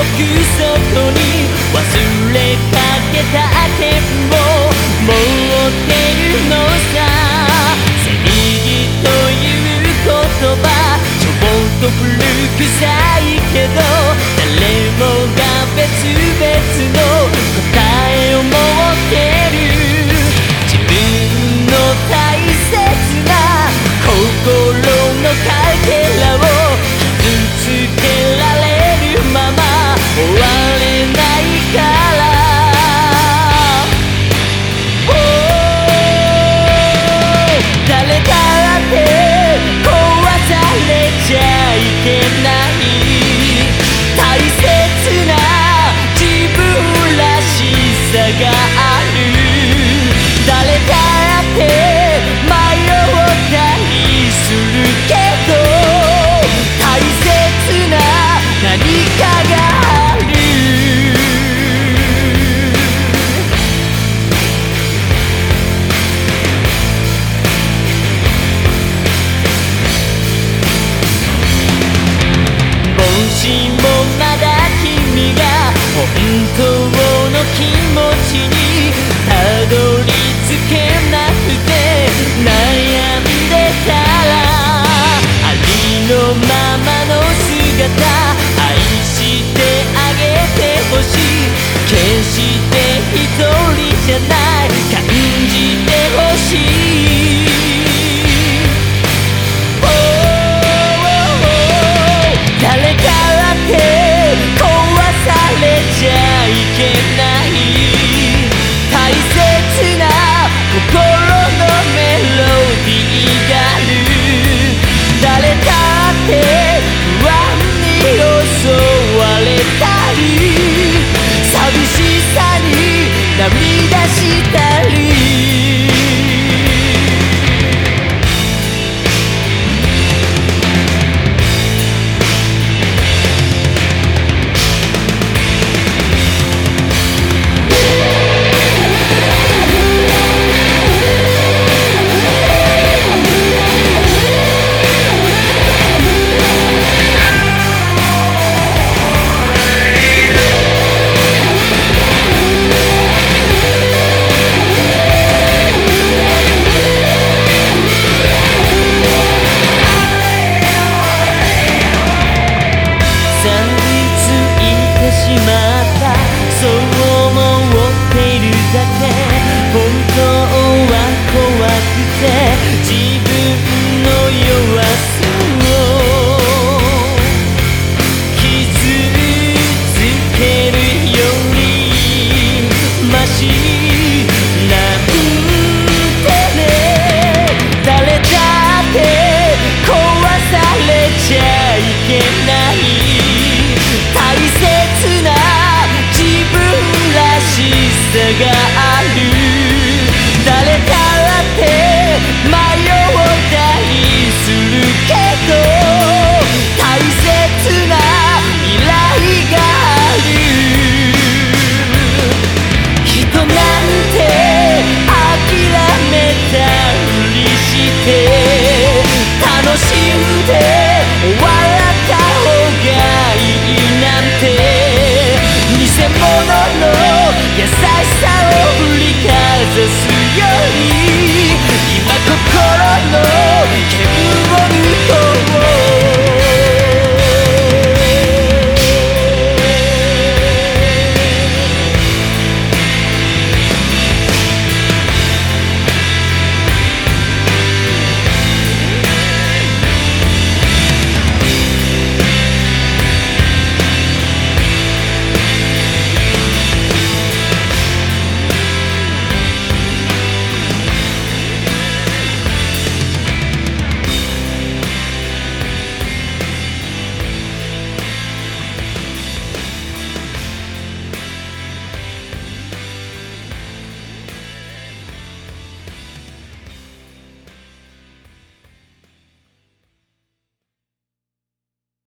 奥底に忘れかけた点を持ってるのさ誰だって迷ったりする。recognize